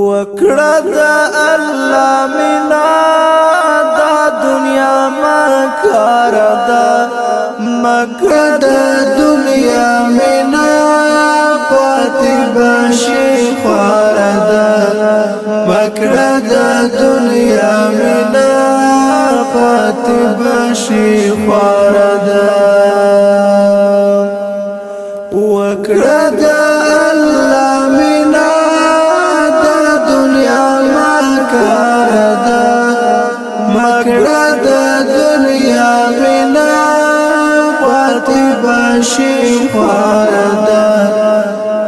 وکړه د الله مینا دا دنیا مکر دا مکړه د دنیا مینا پاتې بشي خور دا مکړه د دنیا مینا پاتې بشي پکار ده مکړه د دنیا وینا پاتې بشي خوار ده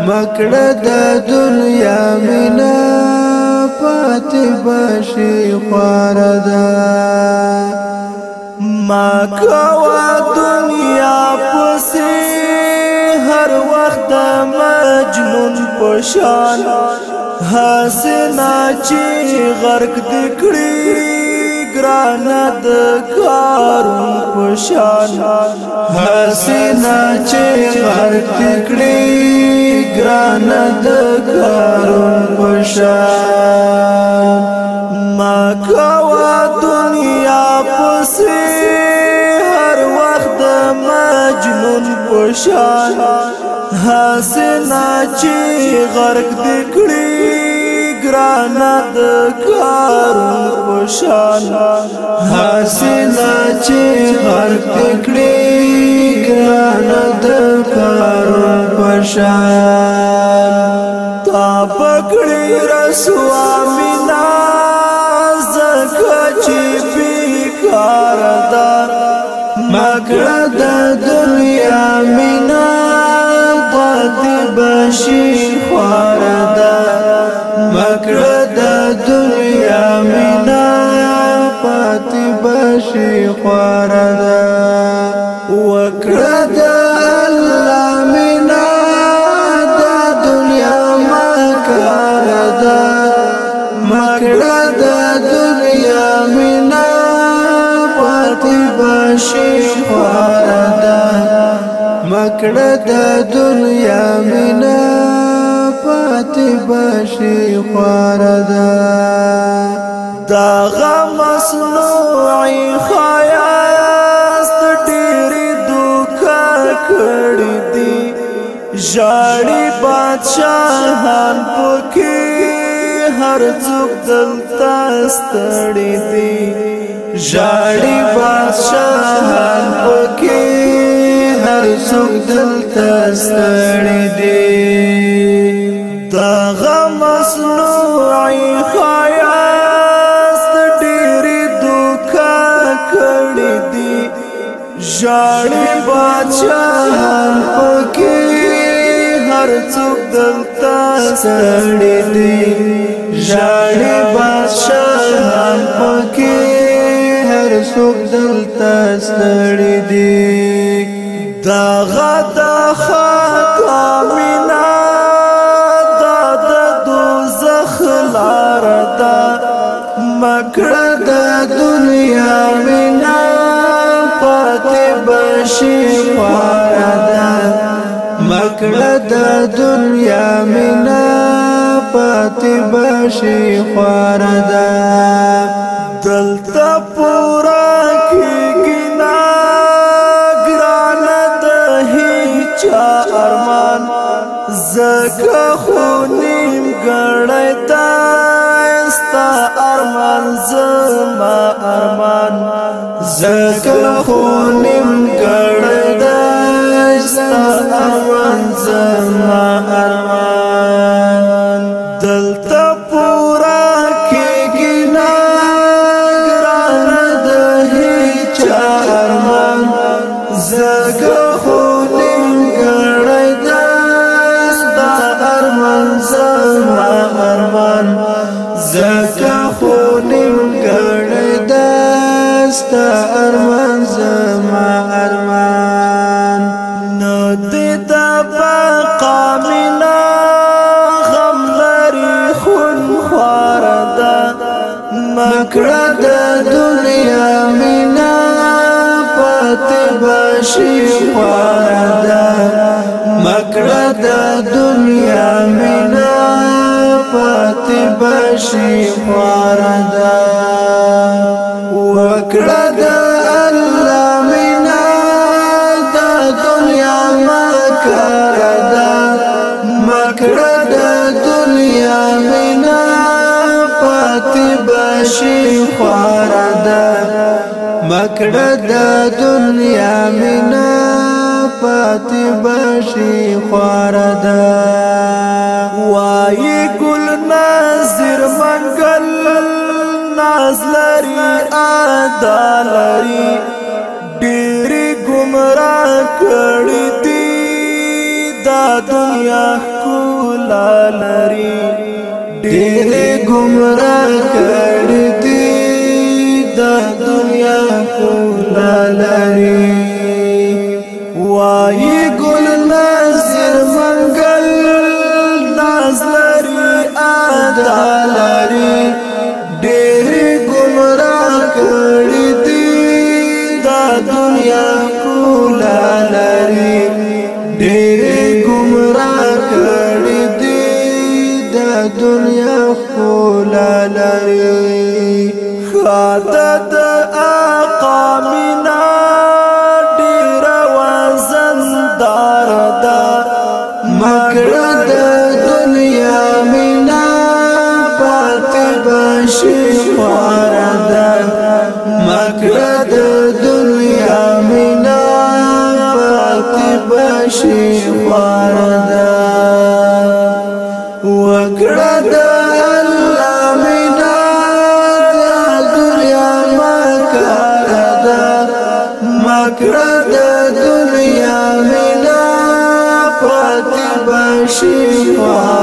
مکړه د دنیا وینا پاتې بشي خوار ده ما کوا دنیا پسې هر وخت مجنون پشان حسنا چې غرق دکړي ګران د کارون پشان حسنا چې غرق دکړي ګران د کارون پشان ما کوا دنیا پسې هر وخت مجنون پشان حسنا چې غرق دکړي ګرانا د کارون پشان حسنا چې غرق دکړي ګرانا د کارون پشان تا پکړي رسوا مینا زکه چې بیکار ده مګړه شي خواردا مکړه د دنیا مینا پاتې بشي خواردا وکړه د الله مینا د دنیا مکړه مکړه د کړه د دنیا مینا پاتې بشي خوردا دا غم مصنوعي خیاست ډېری دوکا کړی دی ژاړي بادشاہان پکې هر څوک دلته ستړي دی ژاړي بادشاہان پکې هر څوک دلته ستړي دي دا غم مصنوعي خیاست ډېرې دوکا کړې دي ژاړې بادشاہ پکې هر څوک دلته ستړي دي ژاړې بادشاہ پکې هر څوک دلته ستړي دي دا غدا خاطا مینا دا د دوزخ لار دا مکړه د دنیا مینا پاتې بشي خوار دا مکړه د دنیا مینا پاتې بشي خوار دا زما ارمان زکر خو کړه د دنیا مینا پاتې بشي خوادا مکړه د دنیا مینا پاتې بشي خوادا وکړه د شي خورا ده مکړه د دنیا مینا پاتې بشي خورا ده وای ګل نظر منګل ناز لري ادا لري ډېر ګمرا کړې دي دا دنیا نلري وای ګل نازل منګل ناز لري ادا لري ډېر ګمرا کړی دی دا دنیا کولا لري ډېر ګمرا کړی دی دا دنیا کولا لري خاطر خلق من 希望。